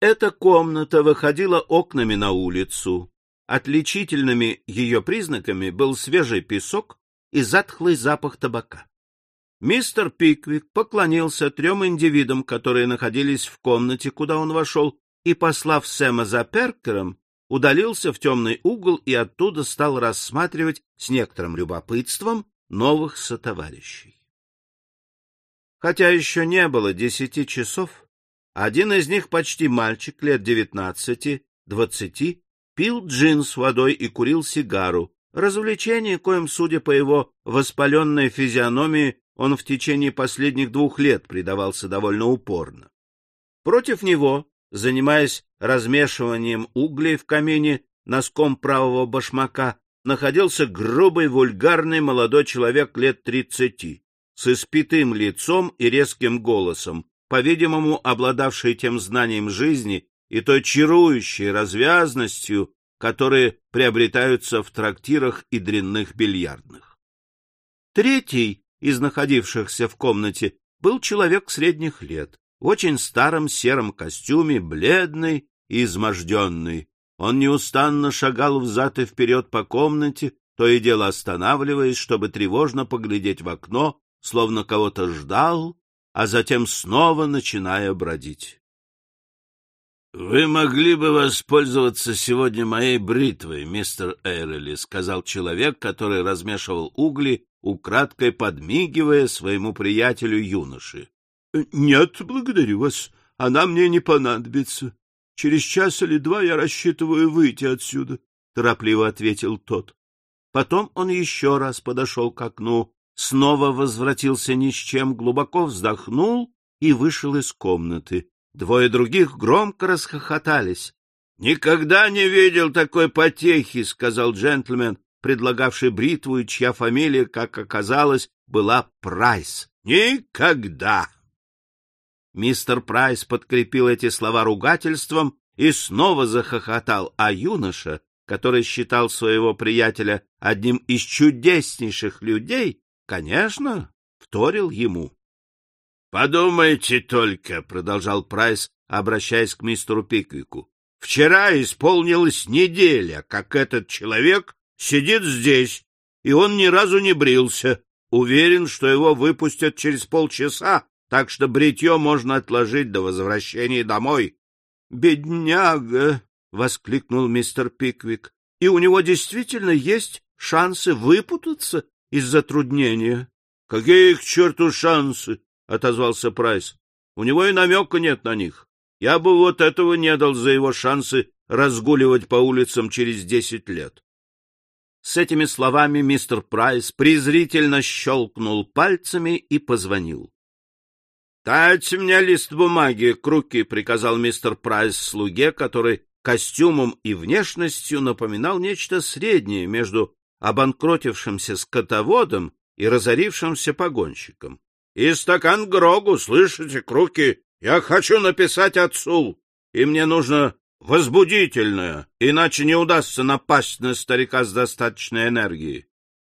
Эта комната выходила окнами на улицу. Отличительными ее признаками был свежий песок и затхлый запах табака. Мистер Пиквик поклонился трем индивидам, которые находились в комнате, куда он вошел, и, послав Сэма за Перкером, удалился в темный угол и оттуда стал рассматривать с некоторым любопытством новых сотоварищей. Хотя еще не было десяти часов, один из них, почти мальчик, лет девятнадцати-двадцати, пил джин с водой и курил сигару, развлечение, коим, судя по его воспаленной физиономии, он в течение последних двух лет предавался довольно упорно. Против него, занимаясь размешиванием углей в камине носком правого башмака, находился грубый, вульгарный молодой человек лет тридцати, с испитым лицом и резким голосом, по-видимому, обладавший тем знанием жизни и той чарующей развязностью, которые приобретаются в трактирах и дрянных бильярдных. Третий из находившихся в комнате был человек средних лет, в очень старом сером костюме, бледный и изможденный. Он неустанно шагал взад и вперед по комнате, то и дело останавливаясь, чтобы тревожно поглядеть в окно, словно кого-то ждал а затем снова начиная бродить. — Вы могли бы воспользоваться сегодня моей бритвой, мистер Эйрели, — сказал человек, который размешивал угли, украдкой подмигивая своему приятелю-юноше. — Нет, благодарю вас. Она мне не понадобится. Через час или два я рассчитываю выйти отсюда, — торопливо ответил тот. Потом он еще раз подошел к окну, снова возвратился ни с чем, глубоко вздохнул и вышел из комнаты. Двое других громко расхохотались. — Никогда не видел такой потехи, — сказал джентльмен, предлагавший бритву, чья фамилия, как оказалось, была Прайс. — Никогда! Мистер Прайс подкрепил эти слова ругательством и снова захохотал, а юноша, который считал своего приятеля одним из чудеснейших людей, Конечно, вторил ему. — Подумайте только, — продолжал Прайс, обращаясь к мистеру Пиквику. — Вчера исполнилась неделя, как этот человек сидит здесь, и он ни разу не брился. Уверен, что его выпустят через полчаса, так что бритье можно отложить до возвращения домой. — Бедняга! — воскликнул мистер Пиквик. — И у него действительно есть шансы выпутаться из затруднения. — Какие к черту шансы? — отозвался Прайс. — У него и намека нет на них. Я бы вот этого не дал за его шансы разгуливать по улицам через десять лет. С этими словами мистер Прайс презрительно щелкнул пальцами и позвонил. — Дайте мне лист бумаги к руке, — приказал мистер Прайс слуге, который костюмом и внешностью напоминал нечто среднее между обанкротившимся скотоводом и разорившимся погонщиком. — И стакан Грогу, слышите, Круки? Я хочу написать отцу, и мне нужно возбудительное, иначе не удастся напасть на старика с достаточной энергией.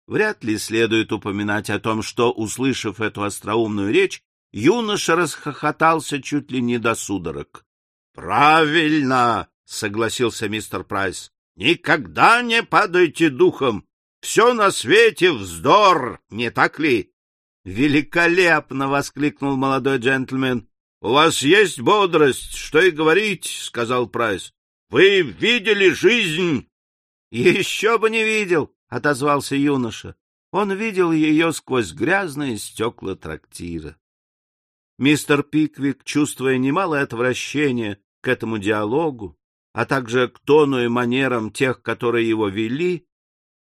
Вряд ли следует упоминать о том, что, услышав эту остроумную речь, юноша расхохотался чуть ли не до судорог. — Правильно, — согласился мистер Прайс. — Никогда не падайте духом. Все на свете вздор, не так ли? — Великолепно! — воскликнул молодой джентльмен. — У вас есть бодрость, что и говорить, — сказал Прайс. — Вы видели жизнь? — Еще бы не видел, — отозвался юноша. Он видел ее сквозь грязные стекла трактира. Мистер Пиквик, чувствуя немалое отвращение к этому диалогу, а также к тону и манерам тех, которые его вели,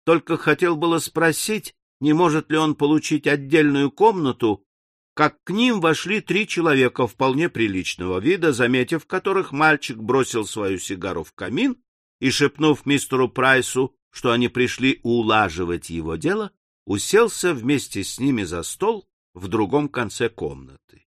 только хотел было спросить, не может ли он получить отдельную комнату, как к ним вошли три человека вполне приличного вида, заметив которых мальчик бросил свою сигару в камин и, шепнув мистеру Прайсу, что они пришли улаживать его дело, уселся вместе с ними за стол в другом конце комнаты.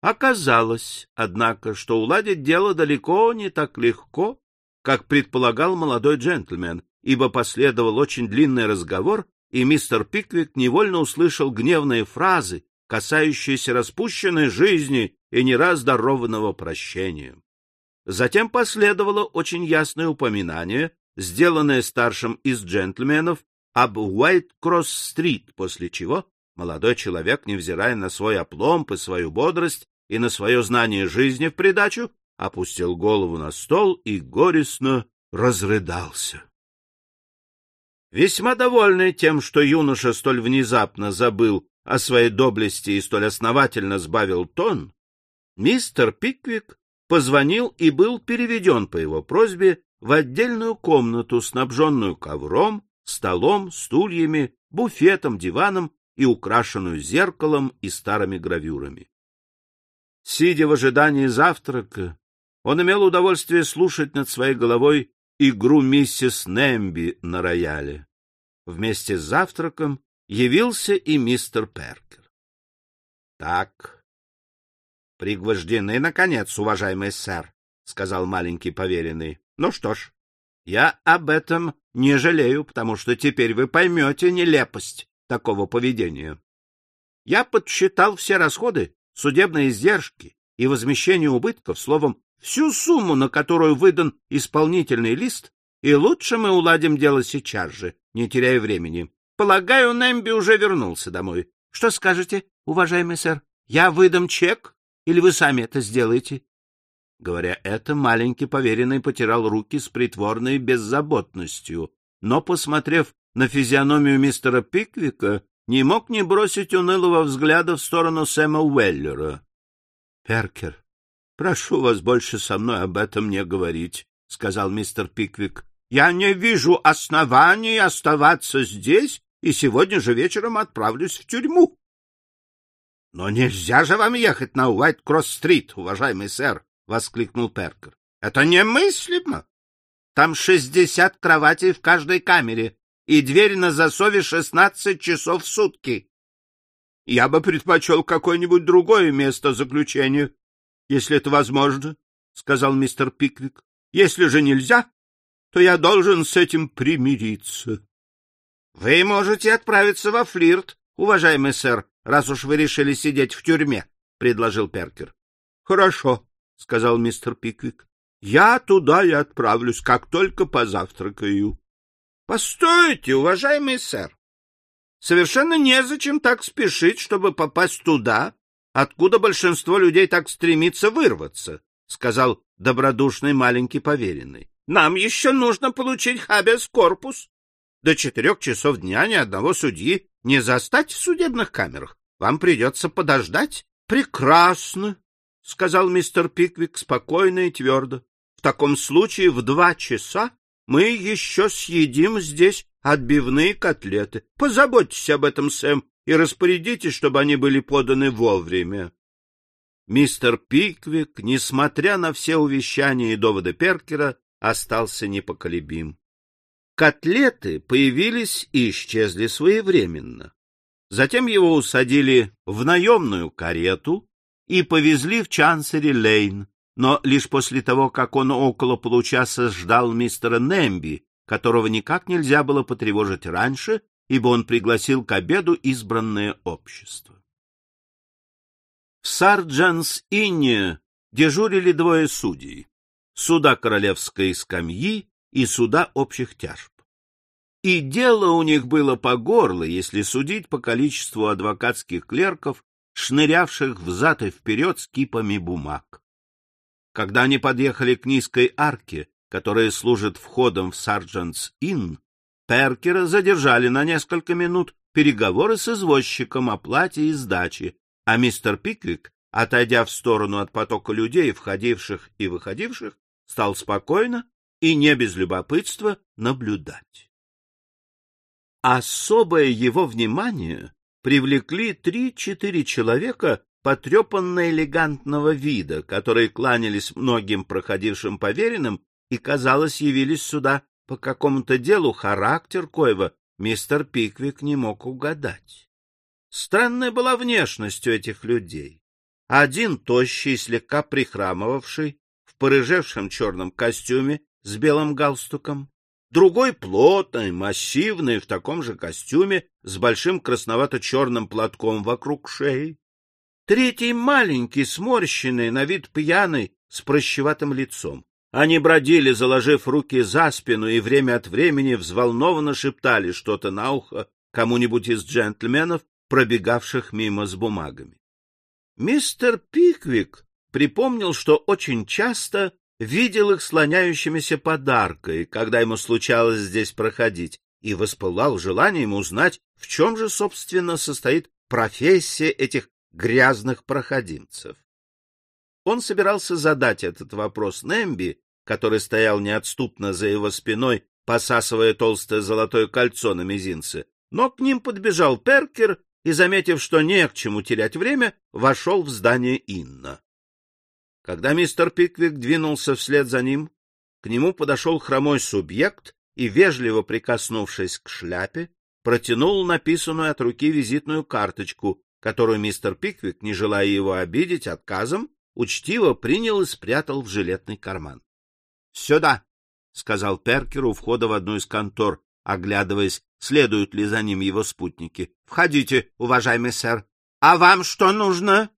Оказалось, однако, что уладить дело далеко не так легко, как предполагал молодой джентльмен, ибо последовал очень длинный разговор, и мистер Пиквик невольно услышал гневные фразы, касающиеся распущенной жизни и не раз дарованного прощения. Затем последовало очень ясное упоминание, сделанное старшим из джентльменов, об Уайт-Кросс-стрит, после чего молодой человек, невзирая на свой опломб и свою бодрость и на свое знание жизни в придачу, опустил голову на стол и горестно разрыдался. Весьма довольный тем, что юноша столь внезапно забыл о своей доблести и столь основательно сбавил тон, мистер Пиквик позвонил и был переведен по его просьбе в отдельную комнату, снабженную ковром, столом, стульями, буфетом, диваном и украшенную зеркалом и старыми гравюрами. Сидя в ожидании завтрака, он имел удовольствие слушать над своей головой игру миссис Немби на рояле. Вместе с завтраком явился и мистер Перкер. — Так, пригвождены, наконец, уважаемый сэр, — сказал маленький поверенный. — Ну что ж, я об этом не жалею, потому что теперь вы поймете нелепость такого поведения. Я подсчитал все расходы, судебные издержки и возмещение убытков, словом, всю сумму, на которую выдан исполнительный лист, и лучше мы уладим дело сейчас же, не теряя времени. Полагаю, Нэмби уже вернулся домой. Что скажете, уважаемый сэр? Я выдам чек, или вы сами это сделаете? Говоря это, маленький поверенный потирал руки с притворной беззаботностью, но, посмотрев на физиономию мистера Пиквика, не мог не бросить унылого взгляда в сторону Сэма Уэллера. — Перкер, прошу вас больше со мной об этом не говорить, — сказал мистер Пиквик. — Я не вижу оснований оставаться здесь и сегодня же вечером отправлюсь в тюрьму. — Но нельзя же вам ехать на Уайт-Кросс-стрит, уважаемый сэр, — воскликнул Перкер. — Это немыслимо. Там шестьдесят кроватей в каждой камере, и дверь на засове шестнадцать часов в сутки. Я бы предпочел какое-нибудь другое место заключения, если это возможно, — сказал мистер Пиквик. — Если же нельзя, то я должен с этим примириться. — Вы можете отправиться во флирт, уважаемый сэр, раз уж вы решили сидеть в тюрьме, — предложил Перкер. — Хорошо, — сказал мистер Пиквик. — Я туда и отправлюсь, как только позавтракаю. — Постойте, уважаемый сэр. Совершенно незачем так спешить, чтобы попасть туда, откуда большинство людей так стремится вырваться, — сказал добродушный маленький поверенный. — Нам еще нужно получить хабес корпус. До четырех часов дня ни одного судьи не застать в судебных камерах. Вам придется подождать. — Прекрасно, — сказал мистер Пиквик спокойно и твердо. — В таком случае в два часа мы еще съедим здесь отбивные котлеты. Позаботьтесь об этом, Сэм, и распорядитесь, чтобы они были поданы вовремя. Мистер Пиквик, несмотря на все увещания и доводы Перкера, остался непоколебим. Котлеты появились и исчезли своевременно. Затем его усадили в наемную карету, и повезли в Чансери-Лейн, но лишь после того, как он около получаса ждал мистера Немби, которого никак нельзя было потревожить раньше, ибо он пригласил к обеду избранное общество. В Сарджанс-Инне дежурили двое судей — суда королевской скамьи и суда общих тяжб. И дело у них было по горло, если судить по количеству адвокатских клерков шнырявших взад и вперед с кипами бумаг. Когда они подъехали к низкой арке, которая служит входом в Сарджантс-Инн, Перкера задержали на несколько минут переговоры с извозчиком о плате и сдаче, а мистер Пиквик, отойдя в сторону от потока людей, входивших и выходивших, стал спокойно и не без любопытства наблюдать. Особое его внимание привлекли три-четыре человека потрепанно-элегантного вида, которые кланялись многим проходившим поверенным и, казалось, явились сюда по какому-то делу, характер коего мистер Пиквик не мог угадать. Странная была внешность у этих людей. Один тощий, слегка прихрамывавший, в порыжевшем черном костюме с белым галстуком, другой плотный, массивный, в таком же костюме, с большим красновато-черным платком вокруг шеи, третий маленький, сморщенный, на вид пьяный, с прыщеватым лицом. Они бродили, заложив руки за спину, и время от времени взволнованно шептали что-то на ухо кому-нибудь из джентльменов, пробегавших мимо с бумагами. Мистер Пиквик припомнил, что очень часто видел их слоняющимися подаркой, когда ему случалось здесь проходить, и воспылал желанием узнать, в чем же, собственно, состоит профессия этих грязных проходимцев. Он собирался задать этот вопрос Немби, который стоял неотступно за его спиной, посасывая толстое золотое кольцо на мизинце, но к ним подбежал Перкер и, заметив, что не к чему терять время, вошел в здание Инна. Когда мистер Пиквик двинулся вслед за ним, к нему подошел хромой субъект и, вежливо прикоснувшись к шляпе, протянул написанную от руки визитную карточку, которую мистер Пиквик, не желая его обидеть отказом, учтиво принял и спрятал в жилетный карман. — Сюда! — сказал Перкер у входа в одну из контор, оглядываясь, следуют ли за ним его спутники. — Входите, уважаемый сэр. — А вам что нужно?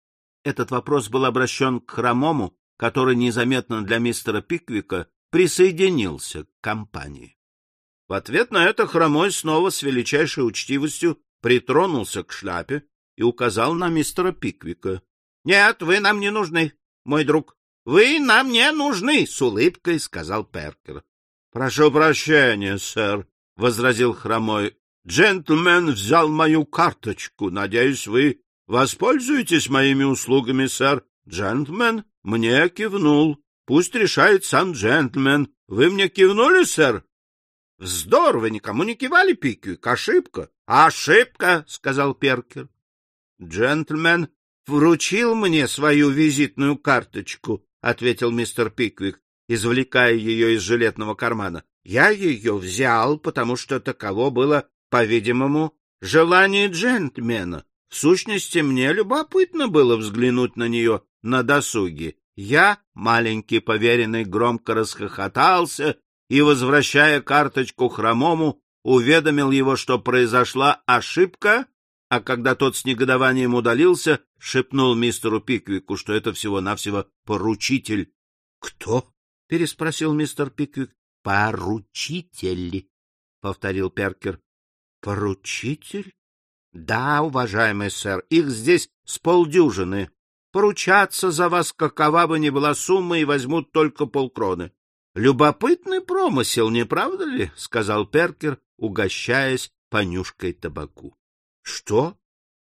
Этот вопрос был обращен к Хромому, который незаметно для мистера Пиквика присоединился к компании. В ответ на это Хромой снова с величайшей учтивостью притронулся к шляпе и указал на мистера Пиквика. — Нет, вы нам не нужны, мой друг. Вы нам не нужны, — с улыбкой сказал Перкер. — Прошу прощения, сэр, — возразил Хромой. — Джентльмен взял мою карточку. Надеюсь, вы воспользуетесь моими услугами, сэр. Джентльмен мне кивнул. Пусть решает сам джентльмен. Вы мне кивнули, сэр? — Вздор, вы никому не кивали, Пиквик. Ошибка. — Ошибка, — сказал Перкер. — Джентльмен вручил мне свою визитную карточку, — ответил мистер Пиквик, извлекая ее из жилетного кармана. — Я ее взял, потому что таково было, по-видимому, желание джентльмена. В сущности, мне любопытно было взглянуть на нее на досуге. Я, маленький поверенный, громко расхохотался и, возвращая карточку хромому, уведомил его, что произошла ошибка, а когда тот с негодованием удалился, шепнул мистеру Пиквику, что это всего-навсего поручитель. — Кто? — переспросил мистер Пиквик. — Поручитель, — повторил Перкер. — Поручитель? — Да, уважаемый сэр, их здесь с полдюжины. Поручаться за вас, какова бы ни была сумма, и возьмут только полкроны. Любопытный промысел, не правда ли? — сказал Перкер, угощаясь понюшкой табаку. — Что?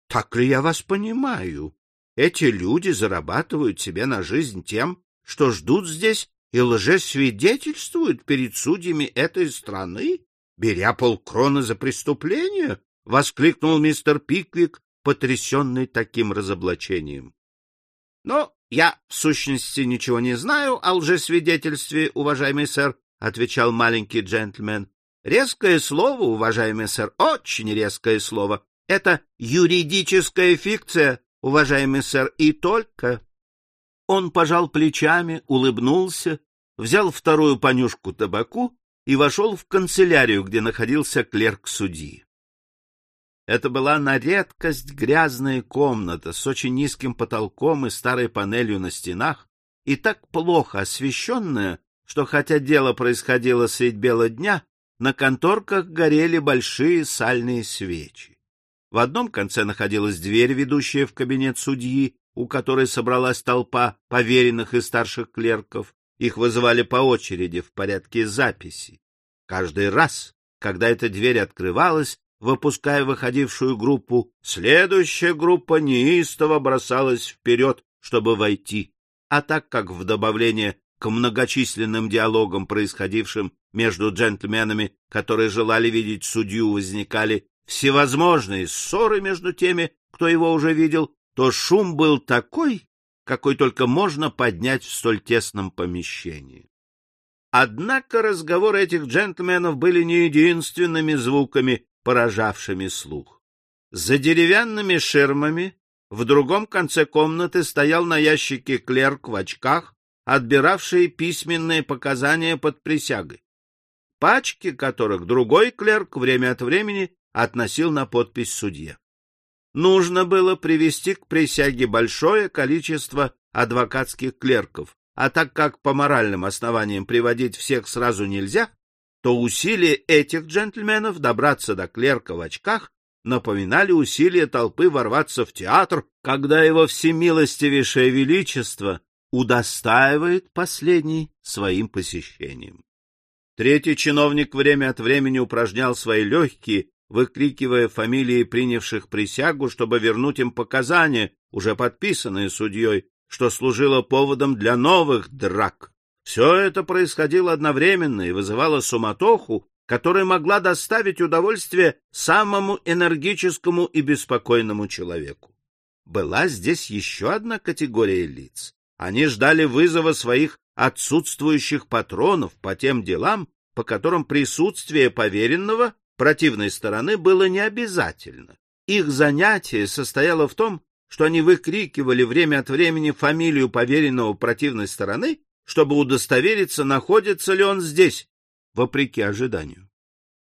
Так ли я вас понимаю? Эти люди зарабатывают себе на жизнь тем, что ждут здесь и лжесвидетельствуют перед судьями этой страны, беря полкроны за преступление? — воскликнул мистер Пиквик, потрясенный таким разоблачением. — Но я, в сущности, ничего не знаю о лжесвидетельстве, уважаемый сэр, — отвечал маленький джентльмен. — Резкое слово, уважаемый сэр, очень резкое слово. Это юридическая фикция, уважаемый сэр, и только. Он пожал плечами, улыбнулся, взял вторую понюшку табаку и вошел в канцелярию, где находился клерк судьи. Это была на редкость грязная комната с очень низким потолком и старой панелью на стенах, и так плохо освещенная, что хотя дело происходило средь бела дня, на конторках горели большие сальные свечи. В одном конце находилась дверь, ведущая в кабинет судьи, у которой собралась толпа поверенных и старших клерков. Их вызывали по очереди в порядке записи. Каждый раз, когда эта дверь открывалась, выпуская выходившую группу, следующая группа неистово бросалась вперед, чтобы войти. А так как в добавление к многочисленным диалогам, происходившим между джентльменами, которые желали видеть судью, возникали всевозможные ссоры между теми, кто его уже видел, то шум был такой, какой только можно поднять в столь тесном помещении. Однако разговоры этих джентльменов были не единственными звуками, поражавшими слух. За деревянными ширмами в другом конце комнаты стоял на ящике клерк в очках, отбиравший письменные показания под присягой, пачки которых другой клерк время от времени относил на подпись судье. Нужно было привести к присяге большое количество адвокатских клерков, а так как по моральным основаниям приводить всех сразу нельзя, то усилия этих джентльменов добраться до клерка в очках напоминали усилия толпы ворваться в театр, когда его всемилостивейшее величество удостаивает последний своим посещением. Третий чиновник время от времени упражнял свои легкие, выкрикивая фамилии принявших присягу, чтобы вернуть им показания, уже подписанные судьей, что служило поводом для новых драк. Все это происходило одновременно и вызывало суматоху, которая могла доставить удовольствие самому энергическому и беспокойному человеку. Была здесь еще одна категория лиц. Они ждали вызова своих отсутствующих патронов по тем делам, по которым присутствие поверенного противной стороны было необязательно. Их занятие состояло в том, что они выкрикивали время от времени фамилию поверенного противной стороны, чтобы удостовериться, находится ли он здесь, вопреки ожиданию.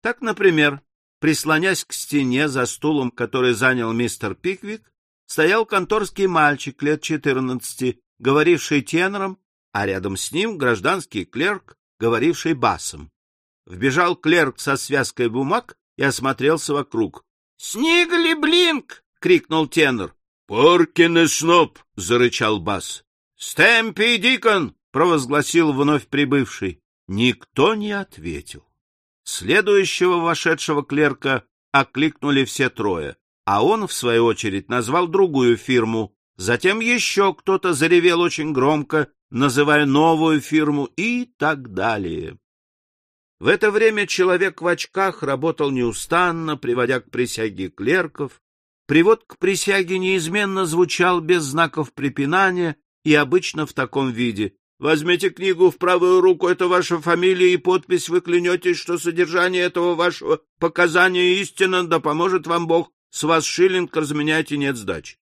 Так, например, прислонясь к стене за стулом, который занял мистер Пиквик, стоял конторский мальчик лет четырнадцати, говоривший тенором, а рядом с ним гражданский клерк, говоривший басом. Вбежал клерк со связкой бумаг и осмотрелся вокруг. — Снигли Блинк! — крикнул тенор. — Поркин и Сноп! — зарычал бас. — Стэмпи Дикон! — провозгласил вновь прибывший. Никто не ответил. Следующего вошедшего клерка окликнули все трое, а он, в свою очередь, назвал другую фирму. Затем еще кто-то заревел очень громко, называя новую фирму и так далее. В это время человек в очках работал неустанно, приводя к присяге клерков. Привод к присяге неизменно звучал без знаков препинания и обычно в таком виде. Возьмите книгу в правую руку, это ваша фамилия и подпись, вы клянетесь, что содержание этого вашего показания истинно, да поможет вам Бог, с вас шиллинг разменяйте, нет сдачи.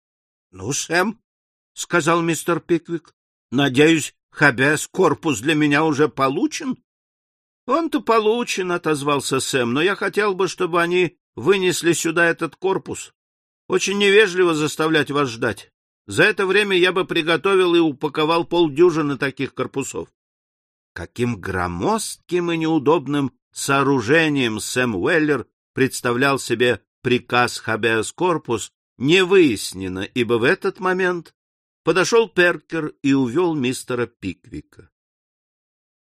— Ну, Сэм, — сказал мистер Пиквик, — надеюсь, хабес корпус для меня уже получен? — Он-то получен, — отозвался Сэм, — но я хотел бы, чтобы они вынесли сюда этот корпус. Очень невежливо заставлять вас ждать. За это время я бы приготовил и упаковал полдюжины таких корпусов. Каким громоздким и неудобным сооружением Сэм Уэллер представлял себе приказ «Хабеас корпус», не выяснено, ибо в этот момент подошел Перкер и увел мистера Пиквика.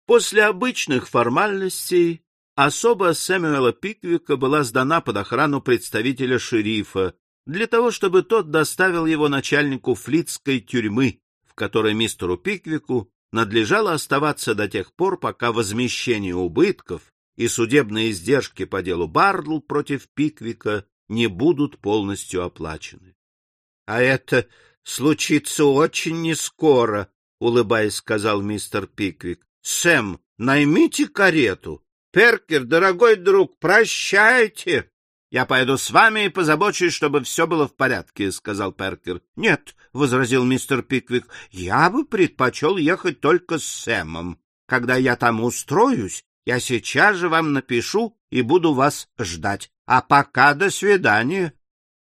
После обычных формальностей особо Сэмюэла Пиквика была сдана под охрану представителя шерифа для того, чтобы тот доставил его начальнику флитской тюрьмы, в которой мистеру Пиквику надлежало оставаться до тех пор, пока возмещение убытков и судебные издержки по делу Бардл против Пиквика не будут полностью оплачены. — А это случится очень нескоро, — улыбаясь, сказал мистер Пиквик. Сэм, наймите карету. Перкер, дорогой друг, прощайте. Я поеду с вами и позабочусь, чтобы все было в порядке, сказал Перкер. Нет, возразил мистер Пиквик, я бы предпочел ехать только с Сэмом. Когда я там устроюсь, я сейчас же вам напишу и буду вас ждать. А пока до свидания.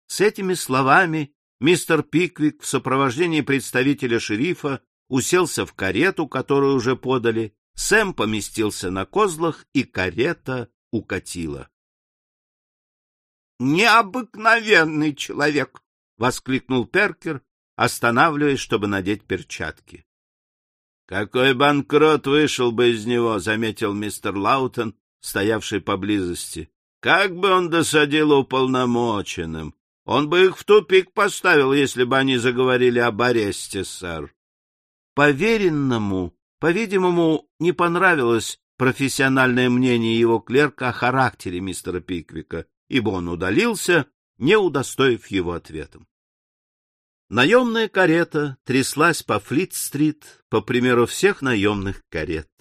С этими словами мистер Пиквик в сопровождении представителя шерифа уселся в карету, которую уже подали, Сэм поместился на козлах, и карета укатила. «Необыкновенный человек!» — воскликнул Перкер, останавливаясь, чтобы надеть перчатки. «Какой банкрот вышел бы из него!» — заметил мистер Лаутон, стоявший поблизости. «Как бы он досадил уполномоченным! Он бы их в тупик поставил, если бы они заговорили об аресте, сэр!» Поверенному по-видимому, не понравилось профессиональное мнение его клерка о характере мистера Пиквика, ибо он удалился, не удостоив его ответом. Наемная карета тряслась по Флит-стрит, по примеру всех наемных карет.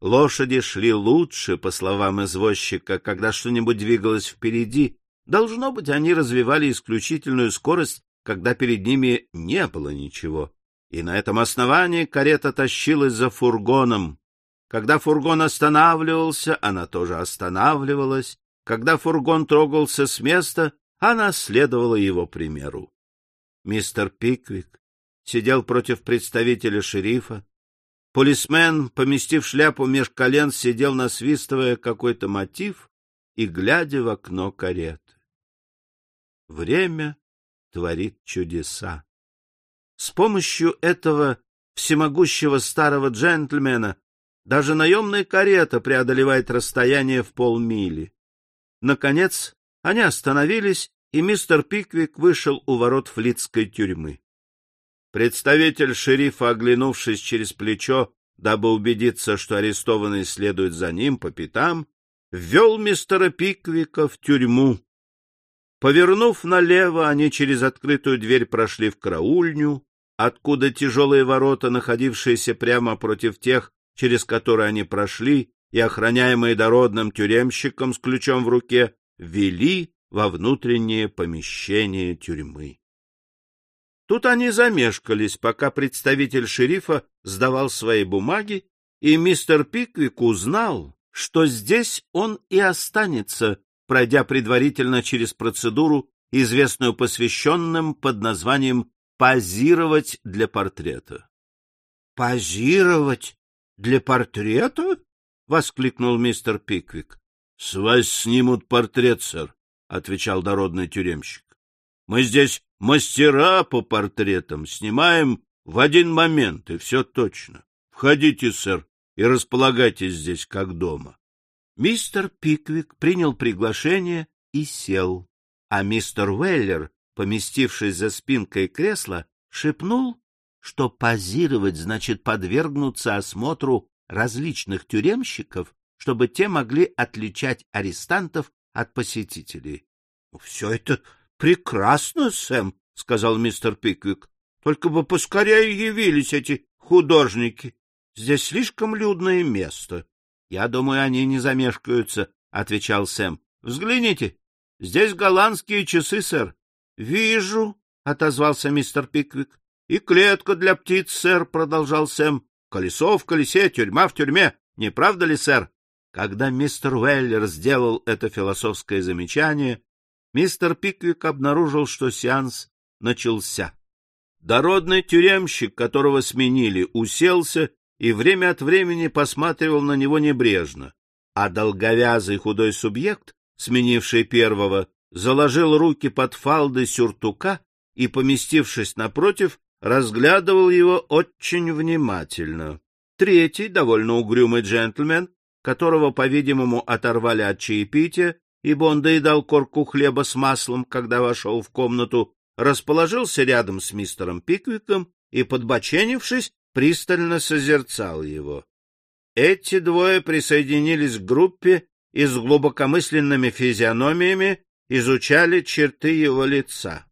Лошади шли лучше, по словам извозчика, когда что-нибудь двигалось впереди. Должно быть, они развивали исключительную скорость, когда перед ними не было ничего и на этом основании карета тащилась за фургоном. Когда фургон останавливался, она тоже останавливалась. Когда фургон трогался с места, она следовала его примеру. Мистер Пиквик сидел против представителя шерифа, Полисмен, поместив шляпу меж колен, сидел, насвистывая какой-то мотив и глядя в окно кареты. Время творит чудеса. С помощью этого всемогущего старого джентльмена даже наемная карета преодолевает расстояние в полмили. Наконец, они остановились, и мистер Пиквик вышел у ворот флитской тюрьмы. Представитель шерифа, оглянувшись через плечо, дабы убедиться, что арестованный следует за ним по пятам, ввел мистера Пиквика в тюрьму. Повернув налево, они через открытую дверь прошли в караульню, откуда тяжелые ворота, находившиеся прямо против тех, через которые они прошли, и охраняемые дородным тюремщиком с ключом в руке, вели во внутреннее помещение тюрьмы. Тут они замешкались, пока представитель шерифа сдавал свои бумаги, и мистер Пиквик узнал, что здесь он и останется, пройдя предварительно через процедуру, известную посвященным под названием «позировать для портрета». «Позировать для портрета?» — воскликнул мистер Пиквик. — С вас снимут портрет, сэр, — отвечал дородный тюремщик. — Мы здесь Мастера по портретам снимаем в один момент, и все точно. Входите, сэр, и располагайтесь здесь, как дома. Мистер Пиквик принял приглашение и сел, а мистер Уэллер, поместившись за спинкой кресла, шепнул, что позировать значит подвергнуться осмотру различных тюремщиков, чтобы те могли отличать арестантов от посетителей. — Все это Прекрасно, Сэм, — сказал мистер Пиквик. — Только бы поскорее явились эти художники. Здесь слишком людное место. — Я думаю, они не замешкаются, — отвечал Сэм. — Взгляните, здесь голландские часы, сэр. — Вижу, — отозвался мистер Пиквик. — И клетка для птиц, сэр, — продолжал Сэм. — Колесо в колесе, тюрьма в тюрьме. Не правда ли, сэр? Когда мистер Уэллер сделал это философское замечание, мистер Пиквик обнаружил, что сеанс начался. Дородный тюремщик, которого сменили, уселся и время от времени посматривал на него небрежно, а долговязый худой субъект, сменивший первого, заложил руки под фалды сюртука и, поместившись напротив, разглядывал его очень внимательно. Третий, довольно угрюмый джентльмен, которого, по-видимому, оторвали от чаепития, ибо он доедал корку хлеба с маслом, когда вошел в комнату, расположился рядом с мистером Пиквиком и, подбоченившись, пристально созерцал его. Эти двое присоединились к группе и с глубокомысленными физиономиями изучали черты его лица.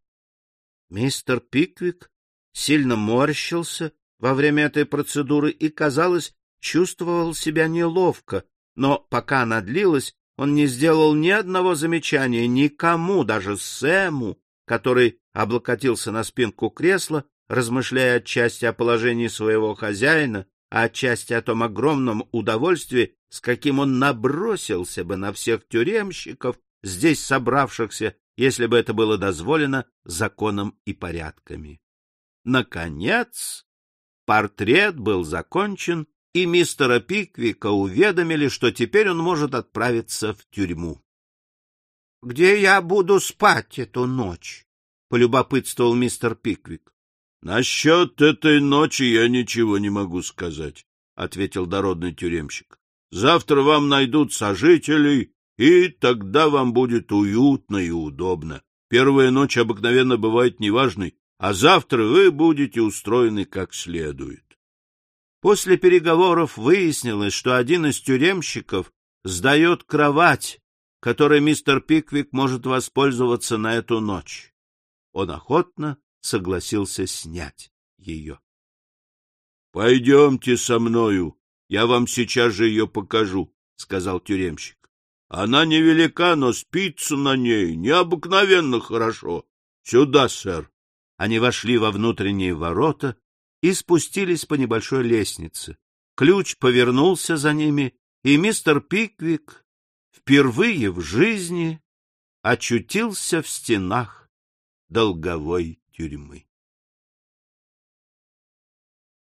Мистер Пиквик сильно морщился во время этой процедуры и, казалось, чувствовал себя неловко, но пока она длилась, он не сделал ни одного замечания никому, даже Сэму, который облокотился на спинку кресла, размышляя отчасти о положении своего хозяина, а отчасти о том огромном удовольствии, с каким он набросился бы на всех тюремщиков, здесь собравшихся, если бы это было дозволено законом и порядками. Наконец, портрет был закончен, и мистера Пиквика уведомили, что теперь он может отправиться в тюрьму. — Где я буду спать эту ночь? — полюбопытствовал мистер Пиквик. — Насчет этой ночи я ничего не могу сказать, — ответил дородный тюремщик. — Завтра вам найдут сожителей, и тогда вам будет уютно и удобно. Первая ночь обыкновенно бывает неважной, а завтра вы будете устроены как следует. После переговоров выяснилось, что один из тюремщиков сдает кровать, которой мистер Пиквик может воспользоваться на эту ночь. Он охотно согласился снять ее. — Пойдемте со мною, я вам сейчас же ее покажу, — сказал тюремщик. — Она невелика, но спится на ней необыкновенно хорошо. Сюда, сэр. Они вошли во внутренние ворота и спустились по небольшой лестнице. Ключ повернулся за ними, и мистер Пиквик впервые в жизни очутился в стенах долговой тюрьмы.